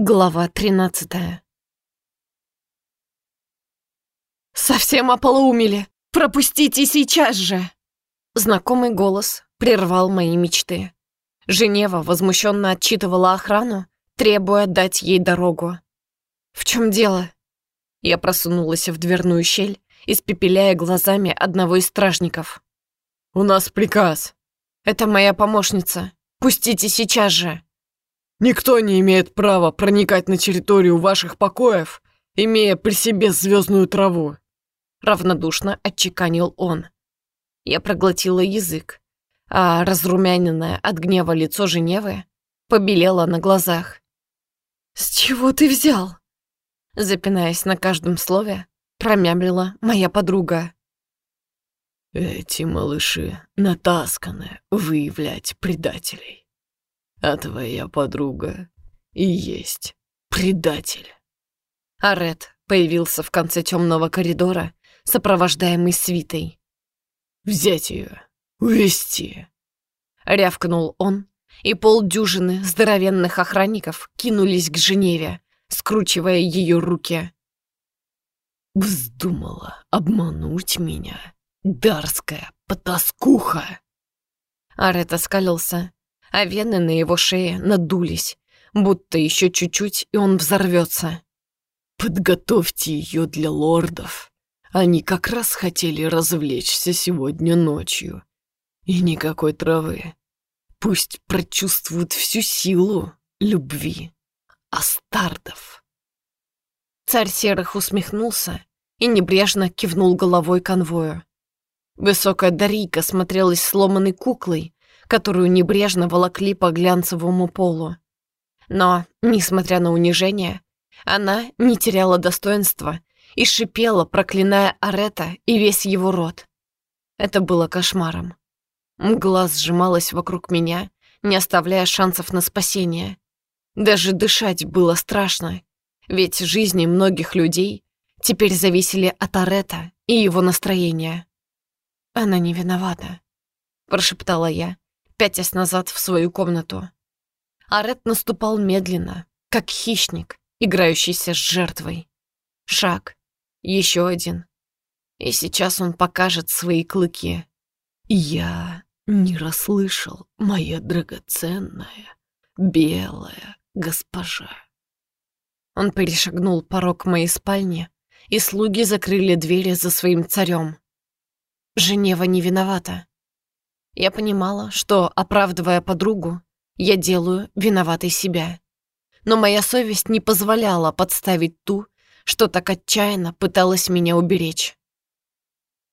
Глава 13 «Совсем ополоумели! Пропустите сейчас же!» Знакомый голос прервал мои мечты. Женева возмущенно отчитывала охрану, требуя дать ей дорогу. «В чем дело?» Я просунулась в дверную щель, испепеляя глазами одного из стражников. «У нас приказ». «Это моя помощница. Пустите сейчас же!» Никто не имеет права проникать на территорию ваших покоев, имея при себе звездную траву. Равнодушно отчеканил он. Я проглотила язык, а разрумяненное от гнева лицо Женевы побелело на глазах. «С чего ты взял?» Запинаясь на каждом слове, промямлила моя подруга. «Эти малыши натасканы выявлять предателей а твоя подруга и есть предатель». Арет появился в конце темного коридора, сопровождаемый свитой. «Взять ее, увести!» Рявкнул он, и полдюжины здоровенных охранников кинулись к Женеве, скручивая ее руки. «Вздумала обмануть меня, дарская потаскуха!» Арет оскалился, а вены на его шее надулись, будто еще чуть-чуть, и он взорвется. «Подготовьте ее для лордов. Они как раз хотели развлечься сегодня ночью. И никакой травы. Пусть прочувствуют всю силу любви. Астардов». Царь Серых усмехнулся и небрежно кивнул головой конвою. Высокая Дарийка смотрелась сломанной куклой, которую небрежно волокли по глянцевому полу. Но, несмотря на унижение, она не теряла достоинства и шипела, проклиная Арета и весь его род. Это было кошмаром. Мгла сжималась вокруг меня, не оставляя шансов на спасение. Даже дышать было страшно, ведь жизни многих людей теперь зависели от Арета и его настроения. «Она не виновата», — прошептала я, пятясь назад в свою комнату. Арет наступал медленно, как хищник, играющийся с жертвой. Шаг, еще один. И сейчас он покажет свои клыки. Я не расслышал, моя драгоценная, белая госпожа. Он перешагнул порог моей спальни, и слуги закрыли двери за своим царем. Женева не виновата. Я понимала, что, оправдывая подругу, я делаю виноватой себя. Но моя совесть не позволяла подставить ту, что так отчаянно пыталась меня уберечь.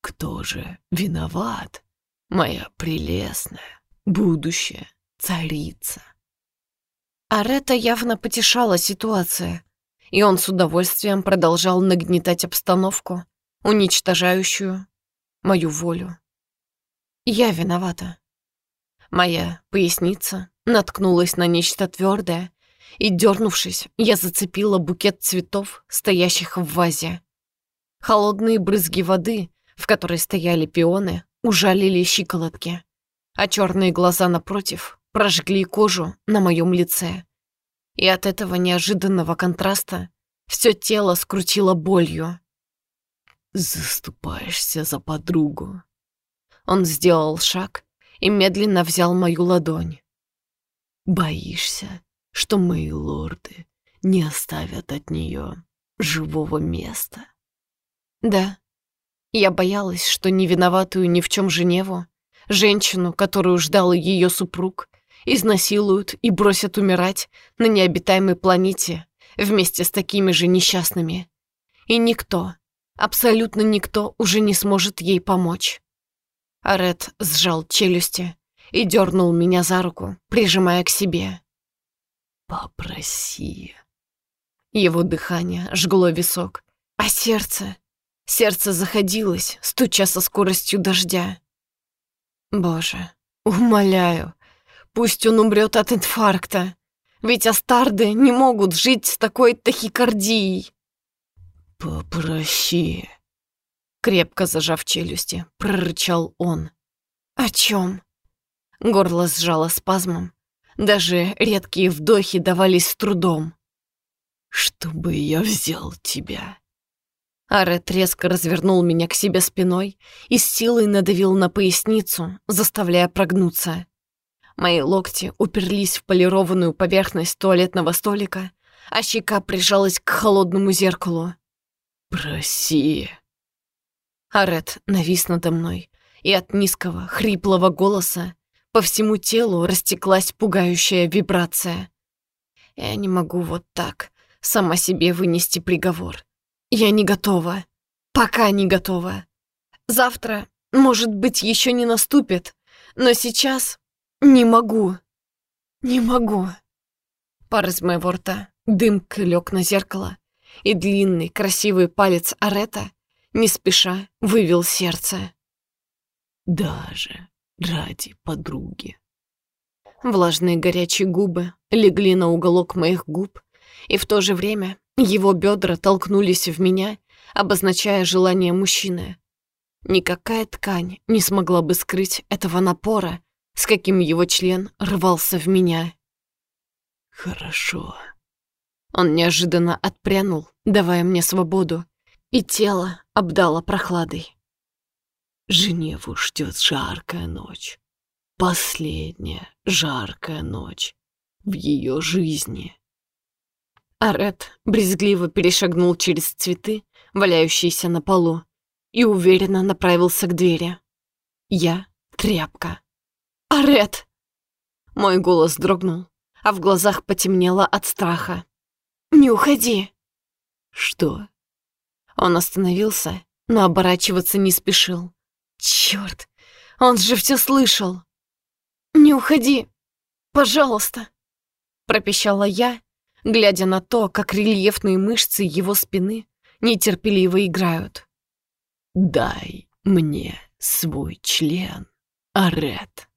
«Кто же виноват, моя прелестная, будущая царица?» Арета явно потешала ситуация, и он с удовольствием продолжал нагнетать обстановку, уничтожающую мою волю. Я виновата. Моя поясница наткнулась на нечто твердое, и, дернувшись, я зацепила букет цветов, стоящих в вазе. Холодные брызги воды, в которой стояли пионы, ужалили щиколотки, а черные глаза напротив прожгли кожу на моем лице. И от этого неожиданного контраста все тело скрутило болью. «Заступаешься за подругу», он сделал шаг и медленно взял мою ладонь. «Боишься, что мои лорды не оставят от нее живого места?» «Да. Я боялась, что невиноватую ни в чем Женеву, женщину, которую ждал ее супруг, изнасилуют и бросят умирать на необитаемой планете вместе с такими же несчастными. И никто, абсолютно никто уже не сможет ей помочь. Арет сжал челюсти и дернул меня за руку, прижимая к себе. «Попроси». Его дыхание жгло висок, а сердце... Сердце заходилось, стуча со скоростью дождя. Боже, умоляю, пусть он умрет от инфаркта, ведь астарды не могут жить с такой тахикардией. «Попроси», Крепко зажав челюсти, прорычал он. «О чем?» Горло сжало спазмом. Даже редкие вдохи давались с трудом. чтобы я взял тебя». Арет резко развернул меня к себе спиной и с силой надавил на поясницу, заставляя прогнуться. Мои локти уперлись в полированную поверхность туалетного столика, а щека прижалась к холодному зеркалу. «Проси!» Арет навис надо мной, и от низкого, хриплого голоса по всему телу растеклась пугающая вибрация. Я не могу вот так сама себе вынести приговор. Я не готова. Пока не готова. Завтра, может быть, еще не наступит, но сейчас не могу. Не могу. Пар из моего рта, дымка лег на зеркало, и длинный красивый палец Арета не спеша вывел сердце. Даже ради подруги. Влажные горячие губы легли на уголок моих губ, и в то же время его бедра толкнулись в меня, обозначая желание мужчины. Никакая ткань не смогла бы скрыть этого напора, с каким его член рвался в меня. «Хорошо». Он неожиданно отпрянул, давая мне свободу, и тело обдало прохладой. Женеву ждет жаркая ночь. Последняя жаркая ночь в ее жизни. Арет брезгливо перешагнул через цветы, валяющиеся на полу, и уверенно направился к двери. Я — тряпка. «Арет!» Мой голос дрогнул, а в глазах потемнело от страха. «Не уходи!» «Что?» Он остановился, но оборачиваться не спешил. Черт, он же все слышал. «Не уходи, пожалуйста!» Пропищала я, глядя на то, как рельефные мышцы его спины нетерпеливо играют. «Дай мне свой член, Арет!»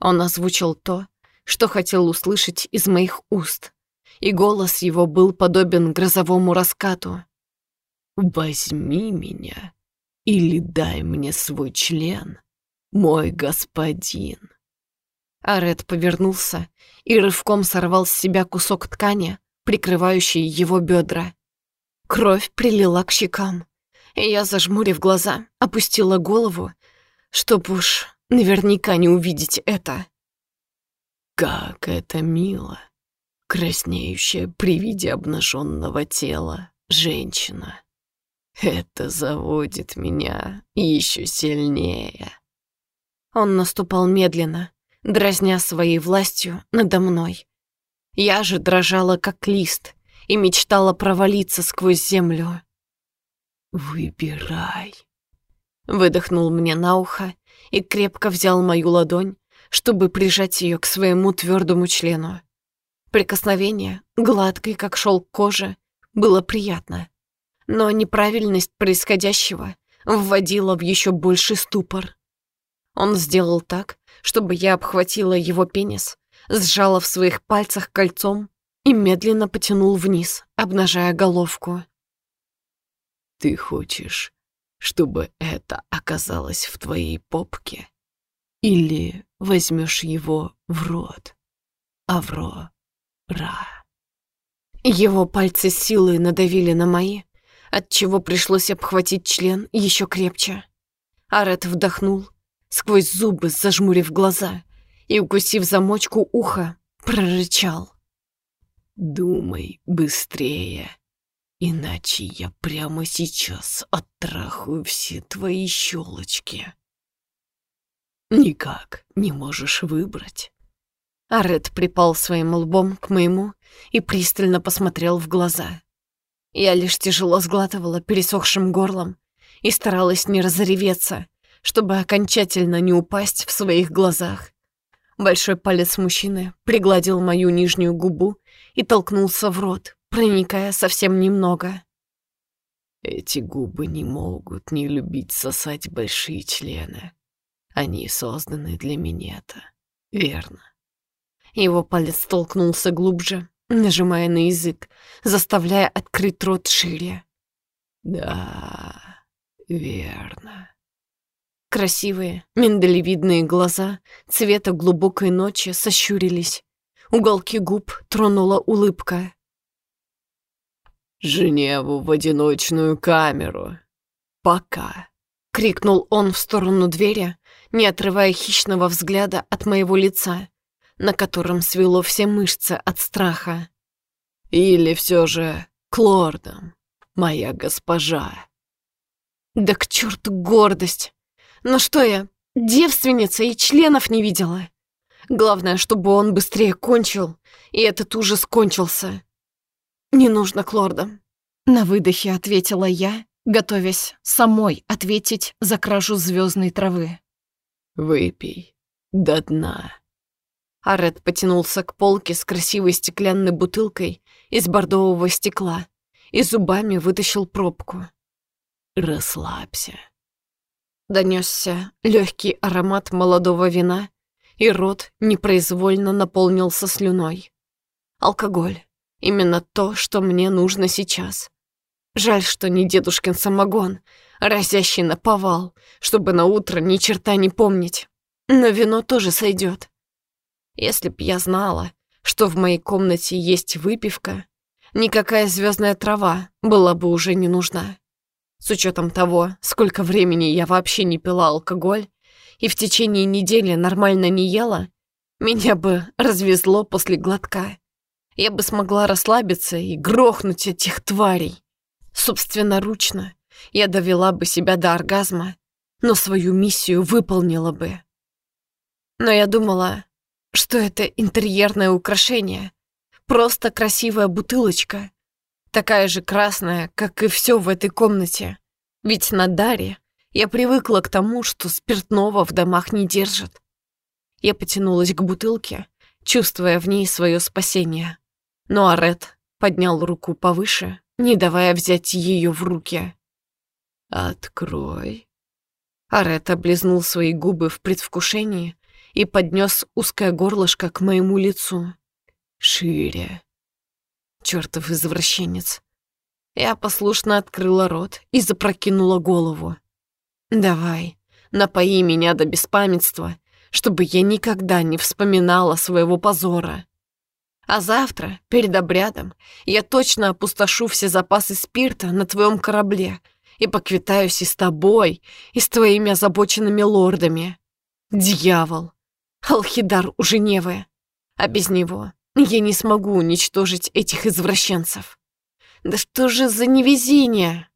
Он озвучил то, что хотел услышать из моих уст, и голос его был подобен грозовому раскату. «Возьми меня или дай мне свой член, мой господин». Арет повернулся и рывком сорвал с себя кусок ткани, прикрывающий его бедра. Кровь прилила к щекам, и я, зажмурив глаза, опустила голову, чтоб уж наверняка не увидеть это. Как это мило, краснеющая при виде обнаженного тела женщина. Это заводит меня еще сильнее. Он наступал медленно, дразня своей властью надо мной. Я же дрожала, как лист, и мечтала провалиться сквозь землю. «Выбирай», — выдохнул мне на ухо и крепко взял мою ладонь, чтобы прижать ее к своему твердому члену. Прикосновение, гладкой, как шелк кожи, было приятно но неправильность происходящего вводила в еще больший ступор. Он сделал так, чтобы я обхватила его пенис, сжала в своих пальцах кольцом и медленно потянул вниз, обнажая головку. «Ты хочешь, чтобы это оказалось в твоей попке? Или возьмешь его в рот? Авро, Ра?» Его пальцы силой надавили на мои, отчего пришлось обхватить член еще крепче. Арет вдохнул, сквозь зубы зажмурив глаза и, укусив замочку уха, прорычал. «Думай быстрее, иначе я прямо сейчас оттрахаю все твои щелочки. Никак не можешь выбрать». Арет припал своим лбом к моему и пристально посмотрел в глаза. Я лишь тяжело сглатывала пересохшим горлом и старалась не разреветься, чтобы окончательно не упасть в своих глазах. Большой палец мужчины пригладил мою нижнюю губу и толкнулся в рот, проникая совсем немного. Эти губы не могут не любить сосать большие члены. Они созданы для минета, верно? Его палец толкнулся глубже, нажимая на язык, заставляя открыть рот шире. «Да, верно». Красивые, миндалевидные глаза цвета глубокой ночи сощурились. Уголки губ тронула улыбка. Женеву в одиночную камеру. Пока!» — крикнул он в сторону двери, не отрывая хищного взгляда от моего лица, на котором свело все мышцы от страха. «Или все же к лордам, моя госпожа?» «Да к черту гордость! Ну что я, девственница и членов не видела?» Главное, чтобы он быстрее кончил, и этот ужас кончился. «Не нужно к лордам», — на выдохе ответила я, готовясь самой ответить за кражу звездной травы. «Выпей до дна». Аред потянулся к полке с красивой стеклянной бутылкой из бордового стекла и зубами вытащил пробку. «Расслабься». Донесся легкий аромат молодого вина, и рот непроизвольно наполнился слюной. Алкоголь. Именно то, что мне нужно сейчас. Жаль, что не дедушкин самогон, разящий на повал, чтобы на утро ни черта не помнить. Но вино тоже сойдет. Если б я знала, что в моей комнате есть выпивка, никакая звездная трава была бы уже не нужна. С учетом того, сколько времени я вообще не пила алкоголь, и в течение недели нормально не ела, меня бы развезло после глотка. Я бы смогла расслабиться и грохнуть этих тварей. Собственноручно я довела бы себя до оргазма, но свою миссию выполнила бы. Но я думала, что это интерьерное украшение, просто красивая бутылочка, такая же красная, как и все в этой комнате. Ведь на Даре я привыкла к тому, что спиртного в домах не держат. Я потянулась к бутылке, чувствуя в ней свое спасение. Но Арет поднял руку повыше, не давая взять ее в руки. «Открой». Арет облизнул свои губы в предвкушении и поднес узкое горлышко к моему лицу. «Шире». Чертов извращенец. Я послушно открыла рот и запрокинула голову. «Давай, напои меня до беспамятства, чтобы я никогда не вспоминала своего позора. А завтра, перед обрядом, я точно опустошу все запасы спирта на твоем корабле и поквитаюсь и с тобой, и с твоими озабоченными лордами. Дьявол! Алхидар у Женевы. А без него я не смогу уничтожить этих извращенцев. Да что же за невезение!»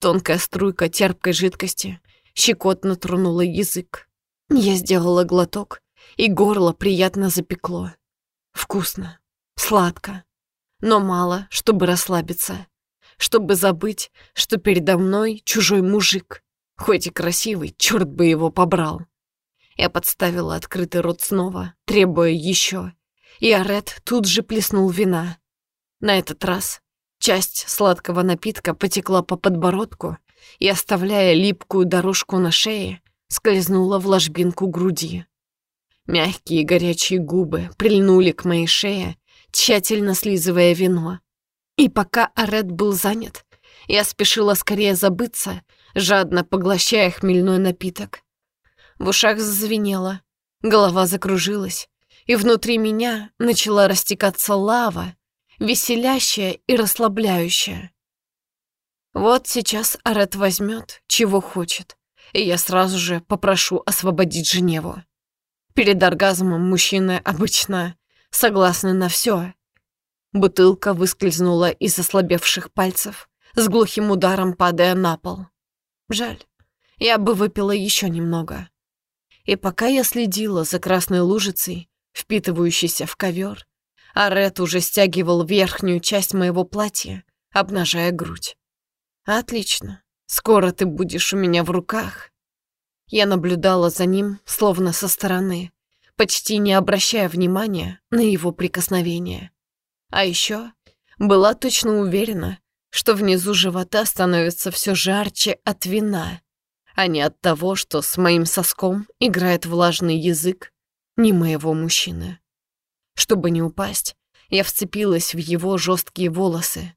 Тонкая струйка терпкой жидкости щекотно тронула язык. Я сделала глоток, и горло приятно запекло. Вкусно, сладко, но мало, чтобы расслабиться, чтобы забыть, что передо мной чужой мужик, хоть и красивый, черт бы его побрал. Я подставила открытый рот снова, требуя еще, и Арет тут же плеснул вина. На этот раз Часть сладкого напитка потекла по подбородку и, оставляя липкую дорожку на шее, скользнула в ложбинку груди. Мягкие горячие губы прильнули к моей шее, тщательно слизывая вино. И пока Арет был занят, я спешила скорее забыться, жадно поглощая хмельной напиток. В ушах зазвенело, голова закружилась, и внутри меня начала растекаться лава, веселящая и расслабляющая. Вот сейчас Арет возьмет, чего хочет, и я сразу же попрошу освободить Женеву. Перед оргазмом мужчины обычно согласны на все. Бутылка выскользнула из ослабевших пальцев, с глухим ударом падая на пол. Жаль, я бы выпила еще немного. И пока я следила за красной лужицей, впитывающейся в ковер, а Ред уже стягивал верхнюю часть моего платья, обнажая грудь. «Отлично. Скоро ты будешь у меня в руках». Я наблюдала за ним, словно со стороны, почти не обращая внимания на его прикосновение. А еще была точно уверена, что внизу живота становится все жарче от вина, а не от того, что с моим соском играет влажный язык не моего мужчины. Чтобы не упасть, я вцепилась в его жесткие волосы.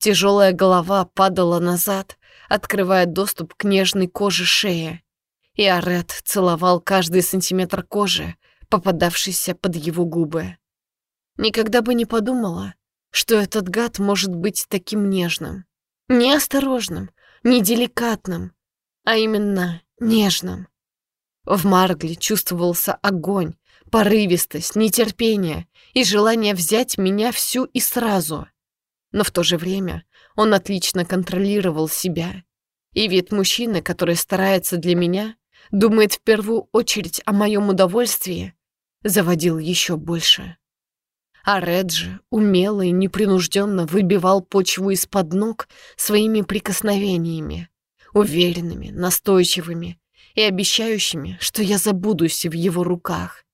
Тяжелая голова падала назад, открывая доступ к нежной коже шеи. И Арет целовал каждый сантиметр кожи, попадавшийся под его губы. Никогда бы не подумала, что этот гад может быть таким нежным. Неосторожным, неделикатным, а именно нежным. В Маргле чувствовался огонь, порывистость, нетерпение и желание взять меня всю и сразу. Но в то же время он отлично контролировал себя. И вид мужчины, который старается для меня, думает в первую очередь о моем удовольствии, заводил еще больше. А Реджи умело и непринужденно выбивал почву из-под ног своими прикосновениями, уверенными, настойчивыми и обещающими, что я забудусь в его руках.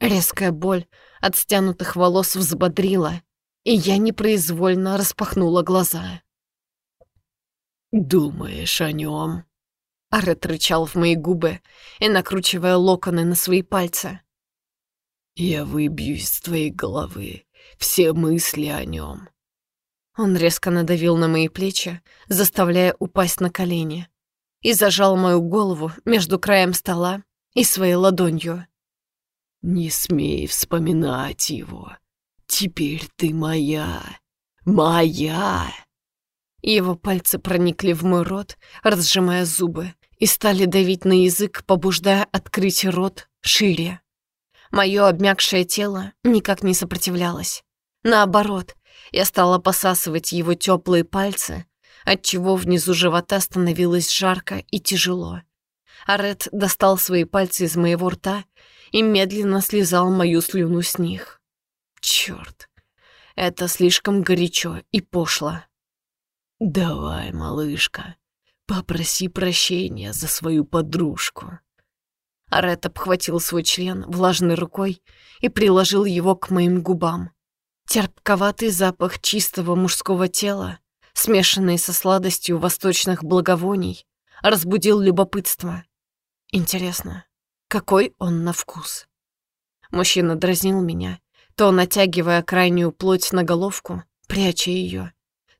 Резкая боль от стянутых волос взбодрила, и я непроизвольно распахнула глаза. «Думаешь о нем?» Арет рычал в мои губы и накручивая локоны на свои пальцы. «Я выбью из твоей головы все мысли о нем». Он резко надавил на мои плечи, заставляя упасть на колени, и зажал мою голову между краем стола и своей ладонью. «Не смей вспоминать его. Теперь ты моя. Моя!» Его пальцы проникли в мой рот, разжимая зубы, и стали давить на язык, побуждая открыть рот шире. Мое обмякшее тело никак не сопротивлялось. Наоборот, я стала посасывать его теплые пальцы, отчего внизу живота становилось жарко и тяжело. Арет достал свои пальцы из моего рта и медленно слезал мою слюну с них. Черт, это слишком горячо и пошло. «Давай, малышка, попроси прощения за свою подружку». Арет обхватил свой член влажной рукой и приложил его к моим губам. Терпковатый запах чистого мужского тела, смешанный со сладостью восточных благовоний, разбудил любопытство. Интересно, какой он на вкус? Мужчина дразнил меня, то натягивая крайнюю плоть на головку, пряча ее,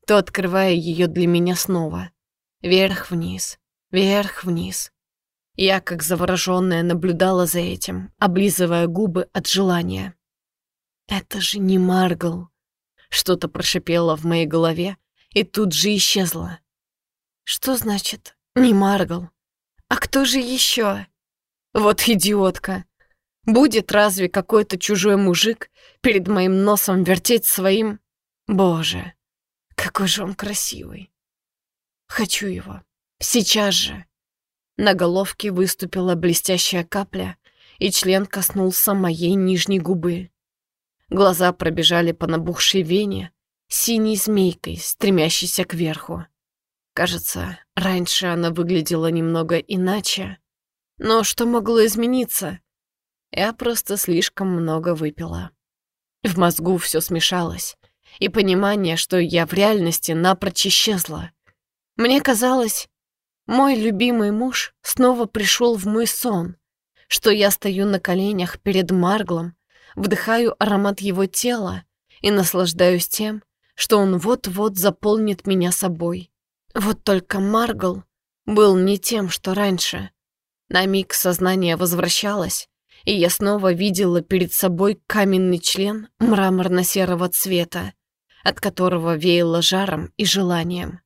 то открывая ее для меня снова. Вверх-вниз, вверх-вниз. Я, как завороженная, наблюдала за этим, облизывая губы от желания. «Это же не Маргл!» Что-то прошипело в моей голове и тут же исчезло. «Что значит «не Маргл»? А кто же еще? Вот идиотка! Будет разве какой-то чужой мужик перед моим носом вертеть своим... Боже!» Какой же он красивый. Хочу его. Сейчас же. На головке выступила блестящая капля, и член коснулся моей нижней губы. Глаза пробежали по набухшей вене, синей змейкой, стремящейся кверху. Кажется, раньше она выглядела немного иначе. Но что могло измениться? Я просто слишком много выпила. В мозгу все смешалось и понимание, что я в реальности напрочь исчезла. Мне казалось, мой любимый муж снова пришел в мой сон, что я стою на коленях перед Марглом, вдыхаю аромат его тела и наслаждаюсь тем, что он вот-вот заполнит меня собой. Вот только Маргл был не тем, что раньше. На миг сознание возвращалось, и я снова видела перед собой каменный член мраморно-серого цвета, от которого веяло жаром и желанием.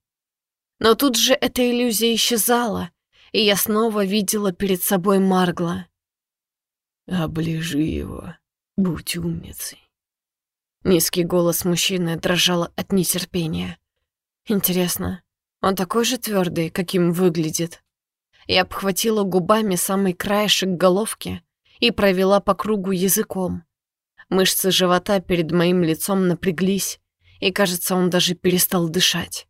Но тут же эта иллюзия исчезала, и я снова видела перед собой Маргла. «Оближи его, будь умницей». Низкий голос мужчины дрожал от нетерпения. Интересно, он такой же твердый, каким выглядит? Я обхватила губами самый краешек головки и провела по кругу языком. Мышцы живота перед моим лицом напряглись, и, кажется, он даже перестал дышать.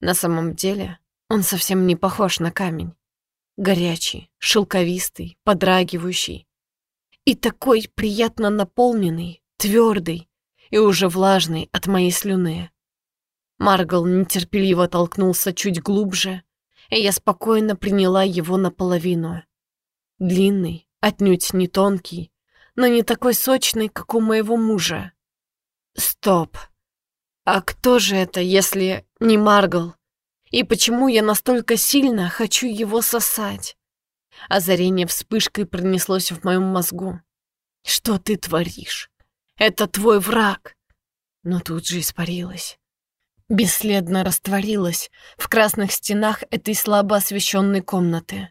На самом деле он совсем не похож на камень. Горячий, шелковистый, подрагивающий. И такой приятно наполненный, твердый и уже влажный от моей слюны. Маргал нетерпеливо толкнулся чуть глубже, и я спокойно приняла его наполовину. Длинный, отнюдь не тонкий, но не такой сочный, как у моего мужа. Стоп. А кто же это, если не Маргл? И почему я настолько сильно хочу его сосать? Озарение вспышкой пронеслось в моем мозгу. Что ты творишь? Это твой враг. но тут же испарилась. Бесследно растворилась в красных стенах этой слабо освещенной комнаты.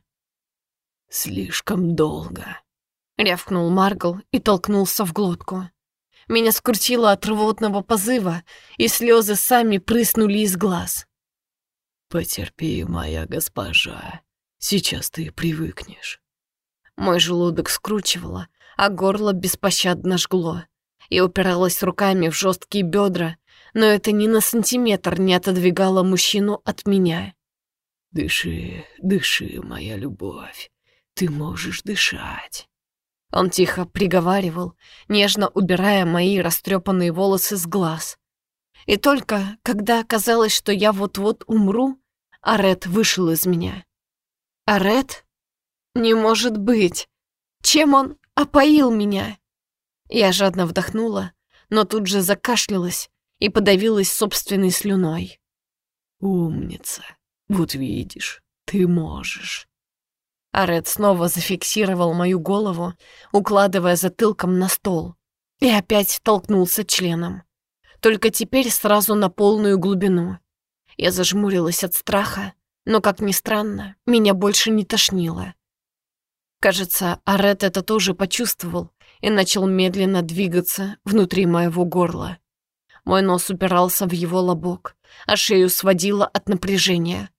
«Слишком долго», — рявкнул Маргл и толкнулся в глотку. Меня скрутило от рвотного позыва, и слезы сами прыснули из глаз. «Потерпи, моя госпожа, сейчас ты привыкнешь». Мой желудок скручивало, а горло беспощадно жгло. Я упиралась руками в жесткие бедра, но это ни на сантиметр не отодвигало мужчину от меня. «Дыши, дыши, моя любовь, ты можешь дышать». Он тихо приговаривал, нежно убирая мои растрепанные волосы с глаз. И только когда оказалось, что я вот-вот умру, Арет вышел из меня. Арет? Не может быть! Чем он опоил меня? Я жадно вдохнула, но тут же закашлялась и подавилась собственной слюной. «Умница! Вот видишь, ты можешь!» А Ред снова зафиксировал мою голову, укладывая затылком на стол, и опять толкнулся членом. Только теперь сразу на полную глубину. Я зажмурилась от страха, но, как ни странно, меня больше не тошнило. Кажется, Арет это тоже почувствовал и начал медленно двигаться внутри моего горла. Мой нос упирался в его лобок, а шею сводило от напряжения.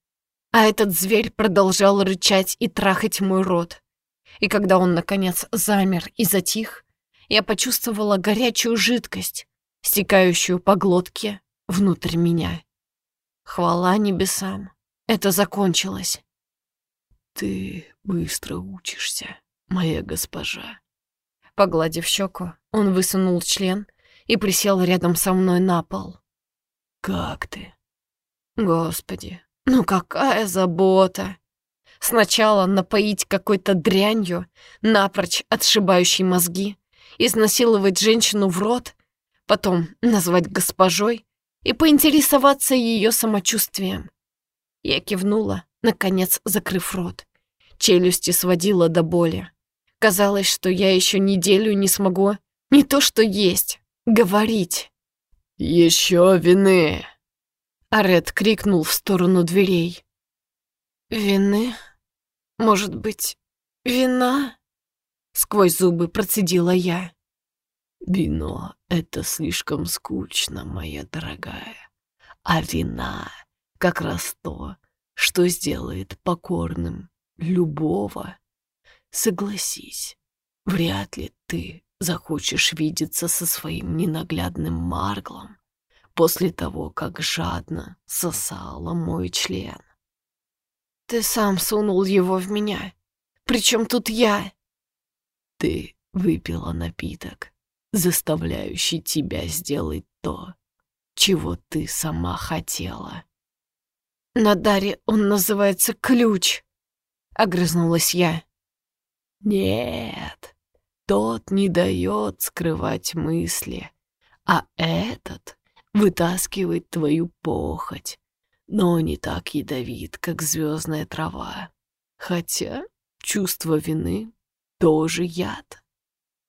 А этот зверь продолжал рычать и трахать мой рот. И когда он, наконец, замер и затих, я почувствовала горячую жидкость, стекающую по глотке внутрь меня. Хвала небесам, это закончилось. «Ты быстро учишься, моя госпожа». Погладив щеку, он высунул член и присел рядом со мной на пол. «Как ты?» «Господи, ну какая забота! Сначала напоить какой-то дрянью, напрочь отшибающей мозги, изнасиловать женщину в рот, потом назвать госпожой и поинтересоваться ее самочувствием. Я кивнула, наконец закрыв рот. Челюсти сводила до боли. Казалось, что я еще неделю не смогу не то что есть, говорить. «Еще вины!» Арет крикнул в сторону дверей. «Вины? Может быть, вина?» Сквозь зубы процедила я. «Вино — это слишком скучно, моя дорогая. А вина — как раз то, что сделает покорным любого. Согласись, вряд ли ты захочешь видеться со своим ненаглядным Марглом после того, как жадно сосала мой член. Ты сам сунул его в меня. Причем тут я? Ты выпила напиток, заставляющий тебя сделать то, чего ты сама хотела. На даре он называется ключ, огрызнулась я. Нет, тот не дает скрывать мысли, а этот вытаскивает твою похоть, но не так ядовит, как звездная трава. Хотя чувство вины тоже яд.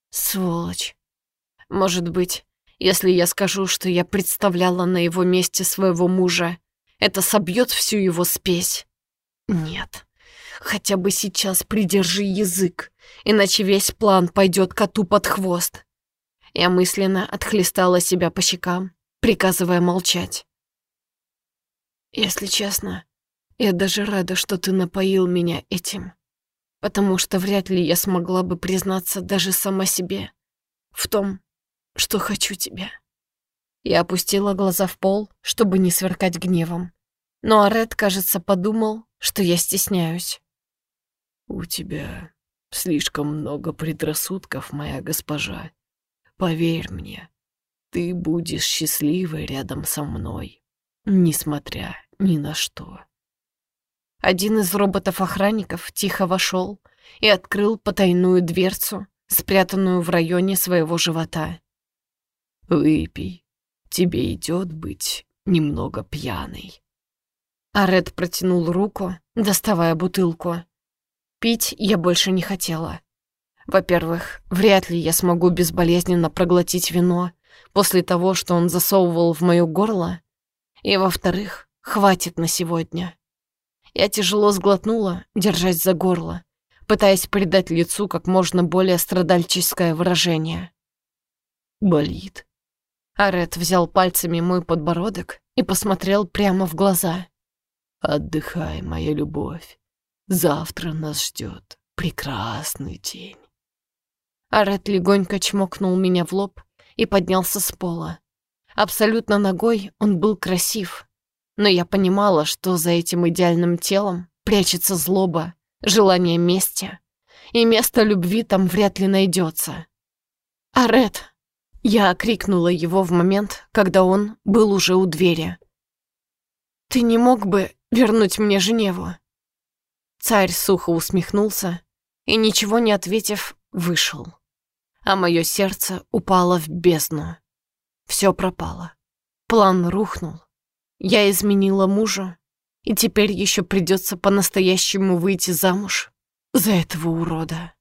Сволочь. Может быть, если я скажу, что я представляла на его месте своего мужа, это собьет всю его спесь? Нет. Хотя бы сейчас придержи язык, иначе весь план пойдет коту под хвост. Я мысленно отхлестала себя по щекам приказывая молчать. «Если честно, я даже рада, что ты напоил меня этим, потому что вряд ли я смогла бы признаться даже сама себе в том, что хочу тебя». Я опустила глаза в пол, чтобы не сверкать гневом. Но Арет, кажется, подумал, что я стесняюсь. «У тебя слишком много предрассудков, моя госпожа. Поверь мне, ты будешь счастливой рядом со мной, несмотря ни на что. Один из роботов-охранников тихо вошел и открыл потайную дверцу, спрятанную в районе своего живота. «Выпей, тебе идет быть немного пьяной». Аред протянул руку, доставая бутылку. Пить я больше не хотела. Во-первых, вряд ли я смогу безболезненно проглотить вино, после того, что он засовывал в моё горло, и, во-вторых, хватит на сегодня. Я тяжело сглотнула, держась за горло, пытаясь придать лицу как можно более страдальческое выражение. «Болит». Арет взял пальцами мой подбородок и посмотрел прямо в глаза. «Отдыхай, моя любовь. Завтра нас ждет прекрасный день». Арет легонько чмокнул меня в лоб и поднялся с пола. Абсолютно ногой он был красив, но я понимала, что за этим идеальным телом прячется злоба, желание мести, и место любви там вряд ли найдется. «Арет!» Я окрикнула его в момент, когда он был уже у двери. «Ты не мог бы вернуть мне Женеву?» Царь сухо усмехнулся и, ничего не ответив, вышел. А мое сердце упало в бездну. Все пропало. План рухнул. Я изменила мужа, и теперь еще придется по-настоящему выйти замуж за этого урода.